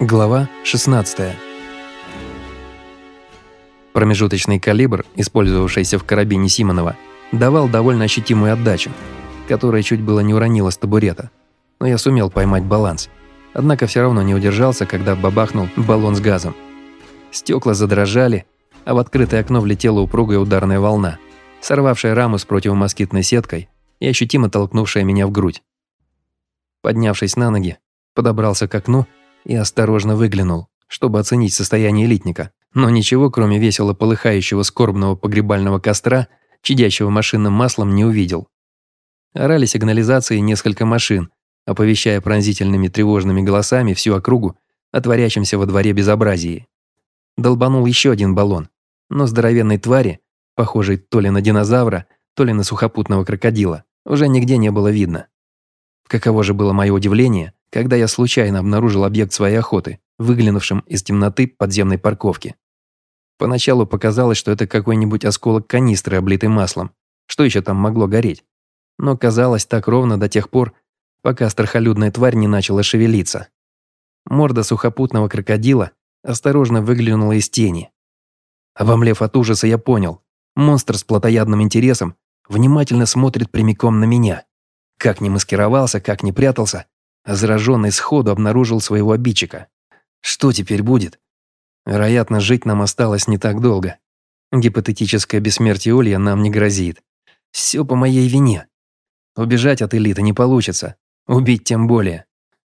Глава 16. Промежуточный калибр, использовавшийся в карабине Симонова, давал довольно ощутимую отдачу, которая чуть было не уронила с табурета. Но я сумел поймать баланс. Однако все равно не удержался, когда бабахнул баллон с газом. Стекла задрожали, а в открытое окно влетела упругая ударная волна, сорвавшая раму с противомоскитной сеткой и ощутимо толкнувшая меня в грудь. Поднявшись на ноги, подобрался к окну и осторожно выглянул, чтобы оценить состояние элитника. Но ничего, кроме весело полыхающего скорбного погребального костра, чадящего машинным маслом, не увидел. Орали сигнализации несколько машин, оповещая пронзительными тревожными голосами всю округу о творящемся во дворе безобразии. Долбанул еще один баллон, но здоровенной твари, похожей то ли на динозавра, то ли на сухопутного крокодила, уже нигде не было видно. Каково же было мое удивление, когда я случайно обнаружил объект своей охоты, выглянувшим из темноты подземной парковки. Поначалу показалось, что это какой-нибудь осколок канистры, облитый маслом. Что еще там могло гореть? Но казалось так ровно до тех пор, пока страхолюдная тварь не начала шевелиться. Морда сухопутного крокодила осторожно выглянула из тени. Обомлев от ужаса, я понял. Монстр с плотоядным интересом внимательно смотрит прямиком на меня. Как не маскировался, как не прятался, а зараженный сходу обнаружил своего обидчика. Что теперь будет? Вероятно, жить нам осталось не так долго. Гипотетическое бессмертие Олья нам не грозит. Все по моей вине. Убежать от элиты не получится. Убить тем более.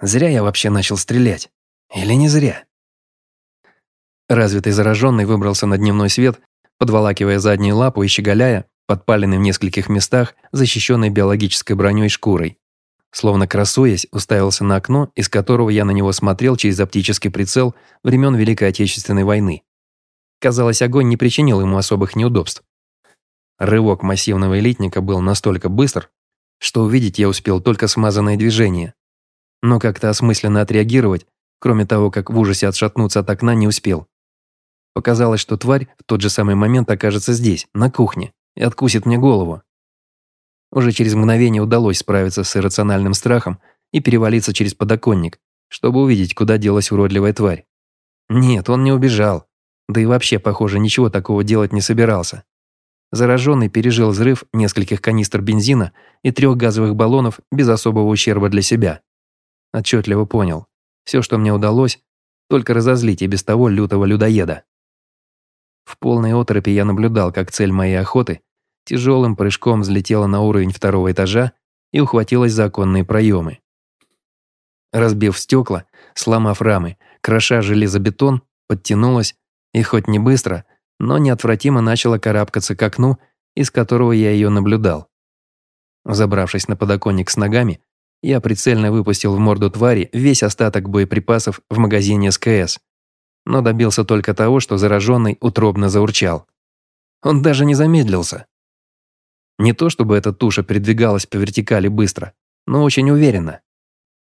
Зря я вообще начал стрелять. Или не зря? Развитый зараженный выбрался на дневной свет, подволакивая задние лапу и щеголяя, подпаленный в нескольких местах, защищенной биологической броней шкурой. Словно красуясь, уставился на окно, из которого я на него смотрел через оптический прицел времен Великой Отечественной войны. Казалось, огонь не причинил ему особых неудобств. Рывок массивного элитника был настолько быстр, что увидеть я успел только смазанное движение. Но как-то осмысленно отреагировать, кроме того, как в ужасе отшатнуться от окна, не успел. Показалось, что тварь в тот же самый момент окажется здесь, на кухне, и откусит мне голову. Уже через мгновение удалось справиться с иррациональным страхом и перевалиться через подоконник, чтобы увидеть, куда делась уродливая тварь. Нет, он не убежал. Да и вообще, похоже, ничего такого делать не собирался. Зараженный пережил взрыв нескольких канистр бензина и трех газовых баллонов без особого ущерба для себя. Отчетливо понял. Все, что мне удалось, только разозлить и без того лютого людоеда. В полной оторопи я наблюдал, как цель моей охоты тяжелым прыжком взлетела на уровень второго этажа и ухватилась за оконные проемы. Разбив стекла, сломав рамы, кроша железобетон, подтянулась и хоть не быстро, но неотвратимо начала карабкаться к окну, из которого я ее наблюдал. Забравшись на подоконник с ногами, я прицельно выпустил в морду твари весь остаток боеприпасов в магазине СКС, но добился только того, что зараженный утробно заурчал. Он даже не замедлился. Не то чтобы эта туша передвигалась по вертикали быстро, но очень уверенно.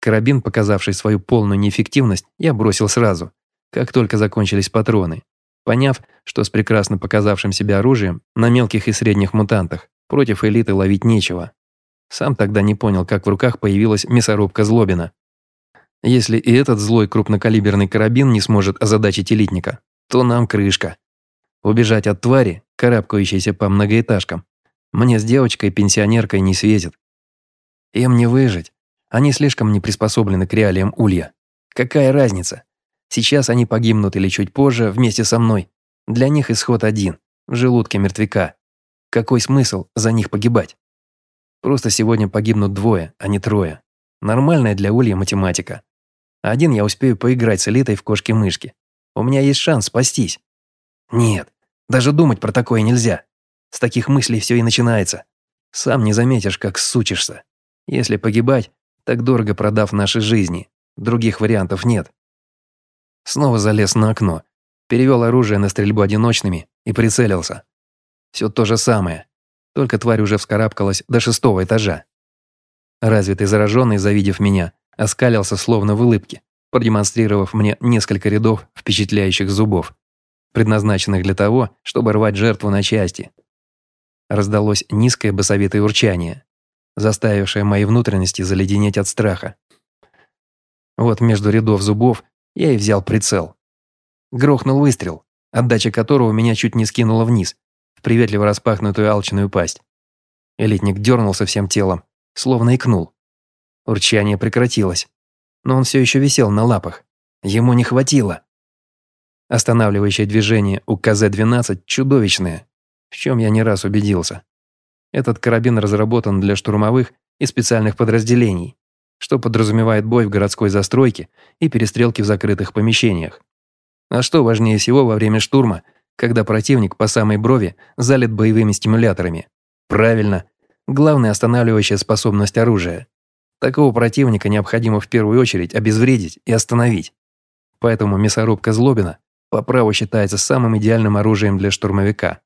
Карабин, показавший свою полную неэффективность, я бросил сразу, как только закончились патроны, поняв, что с прекрасно показавшим себя оружием на мелких и средних мутантах против элиты ловить нечего. Сам тогда не понял, как в руках появилась мясорубка Злобина. Если и этот злой крупнокалиберный карабин не сможет озадачить элитника, то нам крышка. Убежать от твари, карабкающейся по многоэтажкам, мне с девочкой-пенсионеркой не светит. Им не выжить. Они слишком не приспособлены к реалиям улья. Какая разница? Сейчас они погибнут или чуть позже вместе со мной. Для них исход один – в желудке мертвяка. Какой смысл за них погибать? Просто сегодня погибнут двое, а не трое. Нормальная для улья математика. Один я успею поиграть с элитой в кошки-мышки. У меня есть шанс спастись. Нет, даже думать про такое нельзя. С таких мыслей все и начинается. Сам не заметишь, как сучишься. Если погибать, так дорого продав наши жизни. Других вариантов нет. Снова залез на окно, перевел оружие на стрельбу одиночными и прицелился. Все то же самое, только тварь уже вскарабкалась до шестого этажа. Развитый зараженный, завидев меня, оскалился словно в улыбке, продемонстрировав мне несколько рядов впечатляющих зубов, предназначенных для того, чтобы рвать жертву на части, раздалось низкое басовитое урчание, заставившее мои внутренности заледенеть от страха. Вот между рядов зубов я и взял прицел. Грохнул выстрел, отдача которого меня чуть не скинула вниз, в приветливо распахнутую алчную пасть. Элитник дернулся всем телом, словно икнул. Урчание прекратилось, но он все еще висел на лапах. Ему не хватило. Останавливающее движение у КЗ-12 чудовищное, в чем я не раз убедился. Этот карабин разработан для штурмовых и специальных подразделений, что подразумевает бой в городской застройке и перестрелки в закрытых помещениях. А что важнее всего во время штурма, когда противник по самой брови залит боевыми стимуляторами? Правильно, главная останавливающая способность оружия. Такого противника необходимо в первую очередь обезвредить и остановить. Поэтому мясорубка Злобина по праву считается самым идеальным оружием для штурмовика.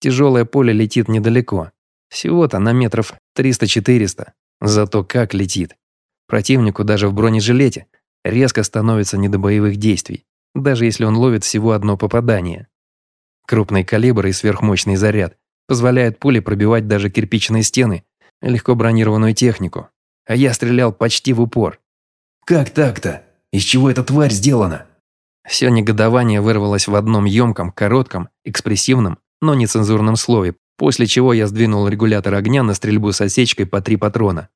Тяжелое поле летит недалеко, всего-то на метров 300-400, зато как летит. Противнику даже в бронежилете резко становится не до боевых действий, даже если он ловит всего одно попадание. Крупный калибр и сверхмощный заряд позволяют пуле пробивать даже кирпичные стены, легко бронированную технику. А я стрелял почти в упор. «Как так-то? Из чего эта тварь сделана?» Все негодование вырвалось в одном емком, коротком, экспрессивном, но нецензурном слове, после чего я сдвинул регулятор огня на стрельбу с осечкой по три патрона.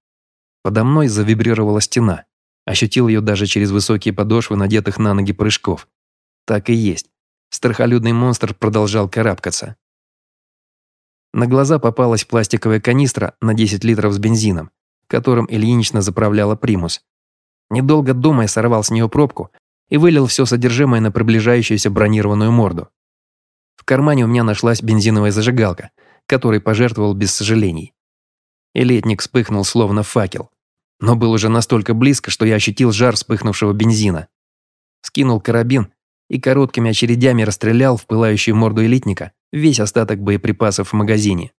Подо мной завибрировала стена. Ощутил ее даже через высокие подошвы, надетых на ноги прыжков. Так и есть. Страхолюдный монстр продолжал карабкаться. На глаза попалась пластиковая канистра на 10 литров с бензином, которым Ильинична заправляла примус. Недолго думая, сорвал с нее пробку и вылил все содержимое на приближающуюся бронированную морду. В кармане у меня нашлась бензиновая зажигалка, которой пожертвовал без сожалений. И летник вспыхнул словно факел, но был уже настолько близко, что я ощутил жар вспыхнувшего бензина. Скинул карабин и короткими очередями расстрелял в пылающую морду элитника весь остаток боеприпасов в магазине.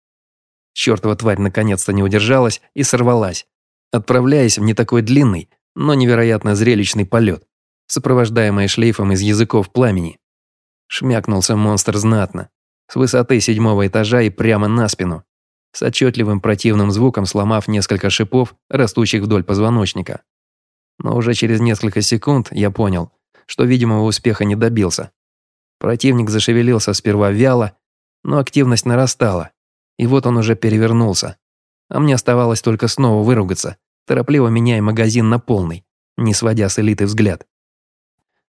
Чёртова тварь наконец-то не удержалась и сорвалась, отправляясь в не такой длинный, но невероятно зрелищный полет, сопровождаемый шлейфом из языков пламени. Шмякнулся монстр знатно, с высоты седьмого этажа и прямо на спину, с отчетливым противным звуком сломав несколько шипов, растущих вдоль позвоночника. Но уже через несколько секунд я понял, что видимого успеха не добился. Противник зашевелился сперва вяло, но активность нарастала, и вот он уже перевернулся. А мне оставалось только снова выругаться, торопливо меняя магазин на полный, не сводя с элиты взгляд.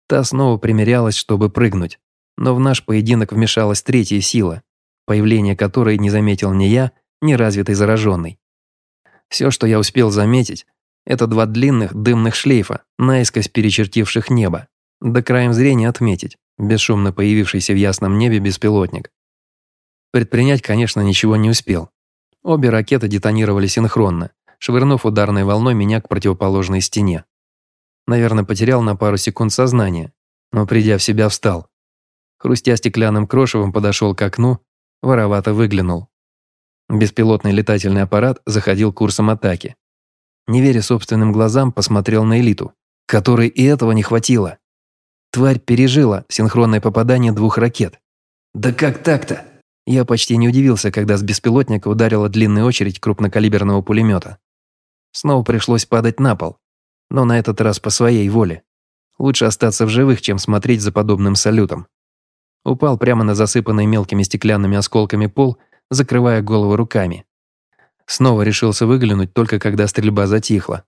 Та снова примерялась, чтобы прыгнуть, но в наш поединок вмешалась третья сила, появление которой не заметил ни я, ни развитый зараженный. Все, что я успел заметить, это два длинных дымных шлейфа, наискось перечертивших небо, до краем зрения отметить, бесшумно появившийся в ясном небе беспилотник. Предпринять, конечно, ничего не успел. Обе ракеты детонировали синхронно, швырнув ударной волной меня к противоположной стене. Наверное, потерял на пару секунд сознание, но придя в себя встал. Хрустя стеклянным крошевом подошел к окну, воровато выглянул. Беспилотный летательный аппарат заходил курсом атаки. Не веря собственным глазам, посмотрел на элиту, которой и этого не хватило. Тварь пережила синхронное попадание двух ракет. «Да как так-то?» Я почти не удивился, когда с беспилотника ударила длинная очередь крупнокалиберного пулемета. Снова пришлось падать на пол, но на этот раз по своей воле. Лучше остаться в живых, чем смотреть за подобным салютом. Упал прямо на засыпанный мелкими стеклянными осколками пол, закрывая голову руками. Снова решился выглянуть, только когда стрельба затихла.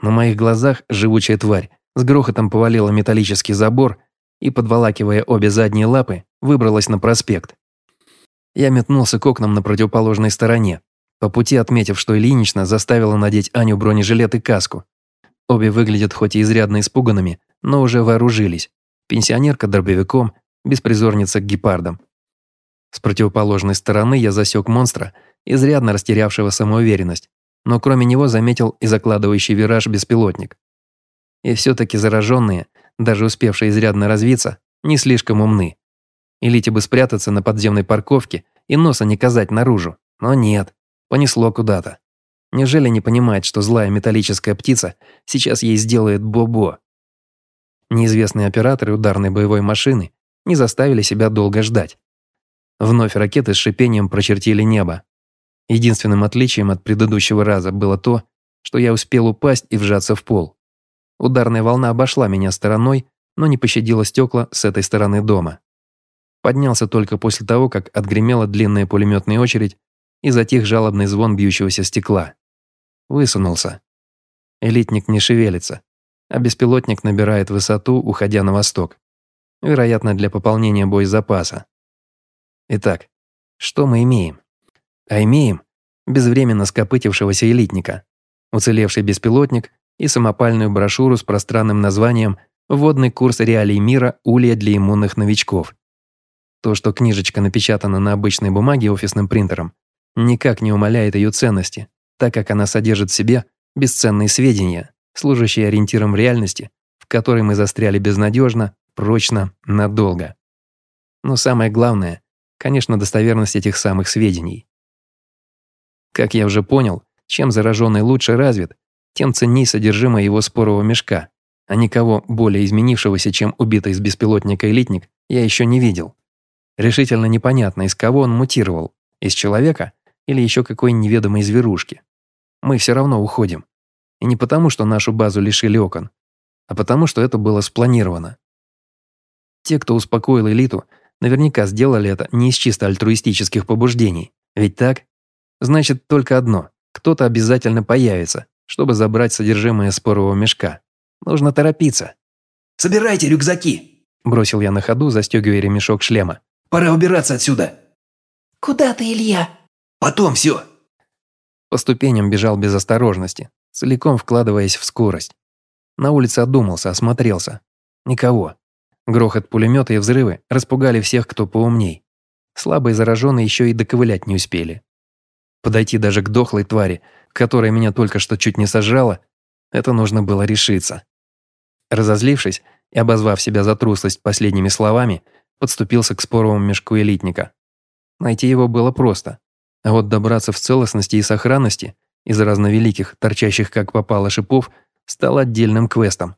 На моих глазах живучая тварь с грохотом повалила металлический забор и, подволакивая обе задние лапы, выбралась на проспект. Я метнулся к окнам на противоположной стороне, по пути отметив, что Ильинична заставила надеть Аню бронежилет и каску. Обе выглядят хоть и изрядно испуганными, но уже вооружились. Пенсионерка дробовиком, беспризорница к гепардам. С противоположной стороны я засек монстра, изрядно растерявшего самоуверенность, но кроме него заметил и закладывающий вираж беспилотник. И все-таки зараженные, даже успевшие изрядно развиться, не слишком умны. Элите бы спрятаться на подземной парковке и носа не казать наружу, но нет, понесло куда-то. Неужели не понимает, что злая металлическая птица сейчас ей сделает бо-бо? Неизвестные операторы ударной боевой машины не заставили себя долго ждать. Вновь ракеты с шипением прочертили небо. Единственным отличием от предыдущего раза было то, что я успел упасть и вжаться в пол. Ударная волна обошла меня стороной, но не пощадила стекла с этой стороны дома. Поднялся только после того, как отгремела длинная пулеметная очередь и затих жалобный звон бьющегося стекла. Высунулся. Элитник не шевелится, а беспилотник набирает высоту, уходя на восток. Вероятно, для пополнения боезапаса. Итак, что мы имеем? А имеем безвременно скопытившегося элитника, уцелевший беспилотник и самопальную брошюру с пространным названием «Вводный курс реалий мира. Улья для иммунных новичков». То, что книжечка напечатана на обычной бумаге офисным принтером, никак не умаляет ее ценности, так как она содержит в себе бесценные сведения, служащие ориентиром в реальности, в которой мы застряли безнадежно, прочно, надолго. Но самое главное, конечно, достоверность этих самых сведений. Как я уже понял, чем зараженный лучше развит, тем ценней содержимое его спорового мешка, а никого более изменившегося, чем убитый из беспилотника элитник, я еще не видел. Решительно непонятно, из кого он мутировал, из человека или еще какой неведомой зверушки. Мы все равно уходим. И не потому, что нашу базу лишили окон, а потому, что это было спланировано. Те, кто успокоил элиту, наверняка сделали это не из чисто альтруистических побуждений. Ведь так? Значит, только одно. Кто-то обязательно появится, чтобы забрать содержимое спорового мешка. Нужно торопиться. «Собирайте рюкзаки!» Бросил я на ходу, застегивая ремешок шлема. Пора убираться отсюда. Куда ты, Илья? Потом все. По ступеням бежал без осторожности, целиком вкладываясь в скорость. На улице одумался, осмотрелся. Никого. Грохот пулемета и взрывы распугали всех, кто поумней. Слабые зараженные еще и доковылять не успели. Подойти даже к дохлой твари, которая меня только что чуть не сожрала, это нужно было решиться. Разозлившись и обозвав себя за трусость последними словами, подступился к споровому мешку элитника. Найти его было просто, а вот добраться в целостности и сохранности из разновеликих, торчащих как попало шипов, стал отдельным квестом.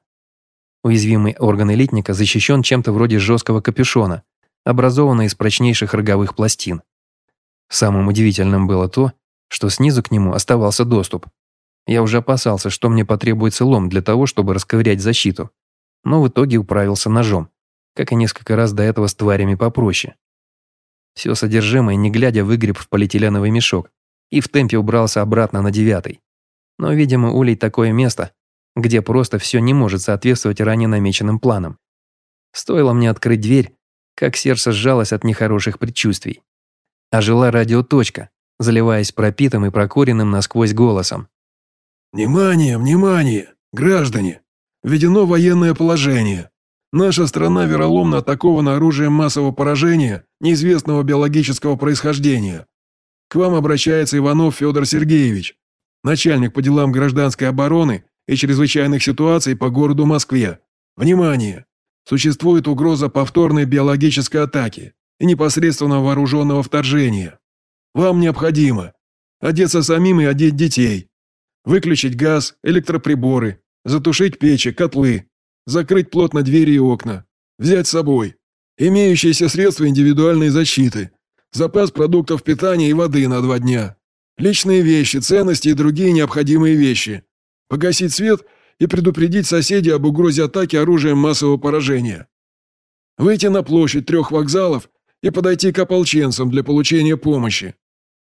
Уязвимый орган элитника защищен чем-то вроде жесткого капюшона, образованного из прочнейших роговых пластин. Самым удивительным было то, что снизу к нему оставался доступ. Я уже опасался, что мне потребуется лом для того, чтобы расковырять защиту, но в итоге управился ножом как и несколько раз до этого с тварями попроще. Все содержимое, не глядя, выгреб в полиэтиленовый мешок и в темпе убрался обратно на девятый. Но, видимо, улей такое место, где просто все не может соответствовать ранее намеченным планам. Стоило мне открыть дверь, как сердце сжалось от нехороших предчувствий. Ожила радиоточка, заливаясь пропитым и прокуренным насквозь голосом. «Внимание, внимание, граждане! Введено военное положение. Наша страна вероломно атакована оружием массового поражения неизвестного биологического происхождения. К вам обращается Иванов Федор Сергеевич, начальник по делам гражданской обороны и чрезвычайных ситуаций по городу Москве. Внимание! Существует угроза повторной биологической атаки и непосредственного вооруженного вторжения. Вам необходимо одеться самим и одеть детей, выключить газ, электроприборы, затушить печи, котлы, закрыть плотно двери и окна, взять с собой имеющиеся средства индивидуальной защиты, запас продуктов питания и воды на два дня, личные вещи, ценности и другие необходимые вещи, погасить свет и предупредить соседей об угрозе атаки оружием массового поражения. Выйти на площадь трех вокзалов и подойти к ополченцам для получения помощи.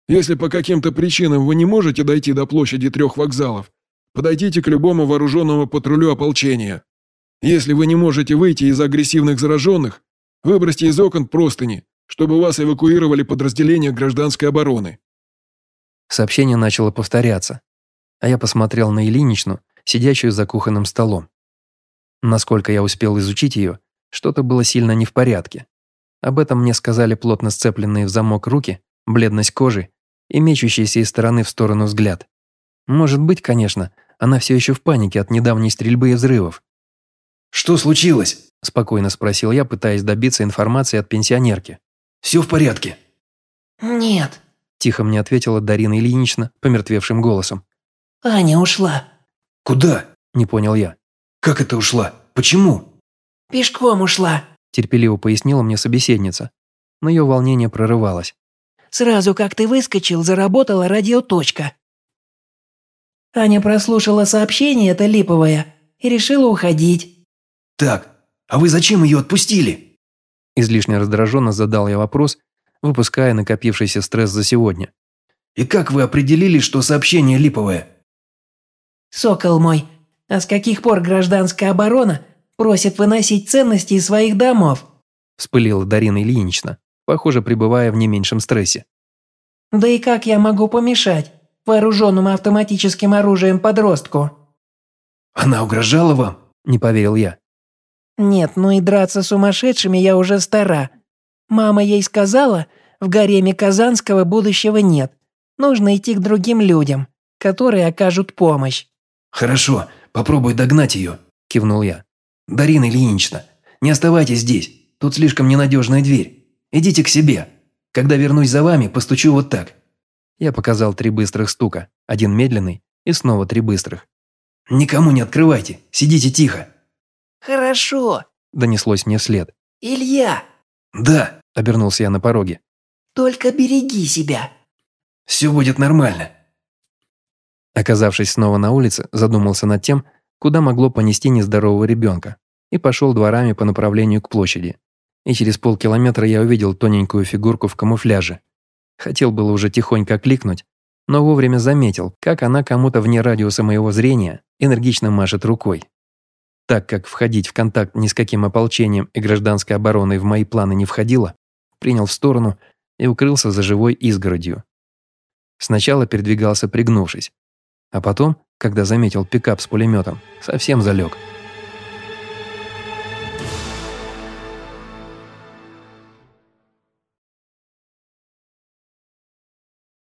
Если по каким-то причинам вы не можете дойти до площади трех вокзалов, подойдите к любому вооруженному патрулю ополчения. Если вы не можете выйти из агрессивных зараженных, выбросьте из окон простыни, чтобы вас эвакуировали подразделения гражданской обороны». Сообщение начало повторяться, а я посмотрел на Ильиничну, сидящую за кухонным столом. Насколько я успел изучить ее, что-то было сильно не в порядке. Об этом мне сказали плотно сцепленные в замок руки, бледность кожи и мечущийся из стороны в сторону взгляд. Может быть, конечно, она все еще в панике от недавней стрельбы и взрывов, «Что случилось?» – спокойно спросил я, пытаясь добиться информации от пенсионерки. «Все в порядке?» «Нет», – тихо мне ответила Дарина Ильинична помертвевшим голосом. «Аня ушла». «Куда?» – не понял я. «Как это ушла? Почему?» «Пешком ушла», – терпеливо пояснила мне собеседница, но ее волнение прорывалось. «Сразу как ты выскочил, заработала радиоточка». Аня прослушала сообщение это липовое и решила уходить. Так, а вы зачем ее отпустили? Излишне раздраженно задал я вопрос, выпуская накопившийся стресс за сегодня. И как вы определили, что сообщение липовое? Сокол мой, а с каких пор гражданская оборона просит выносить ценности из своих домов? Вспылила Дарина Ильинична, похоже, пребывая в не меньшем стрессе. Да и как я могу помешать вооруженному автоматическим оружием подростку? Она угрожала вам? Не поверил я. Нет, ну и драться с сумасшедшими я уже стара. Мама ей сказала, в гареме Казанского будущего нет. Нужно идти к другим людям, которые окажут помощь. Хорошо, попробуй догнать ее, Кивнул я. Дарина Ильинична, не оставайтесь здесь, тут слишком ненадежная дверь. Идите к себе. Когда вернусь за вами, постучу вот так. Я показал три быстрых стука, один медленный и снова три быстрых. Никому не открывайте, сидите тихо. Хорошо, Донеслось мне вслед. Илья, Да, Обернулся я на пороге. только береги себя. все будет нормально. Оказавшись снова на улице, задумался над тем, куда могло понести нездорового ребенка, и пошел дворами по направлению к площади. И через полкилометра я увидел тоненькую фигурку в камуфляже. Хотел было уже тихонько кликнуть, но вовремя заметил, как она кому-то вне радиуса моего зрения энергично машет рукой. Так как входить в контакт ни с каким ополчением и гражданской обороной в мои планы не входило, принял в сторону и укрылся за живой изгородью. Сначала передвигался пригнувшись, а потом, когда заметил пикап с пулеметом, совсем залег –